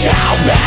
shall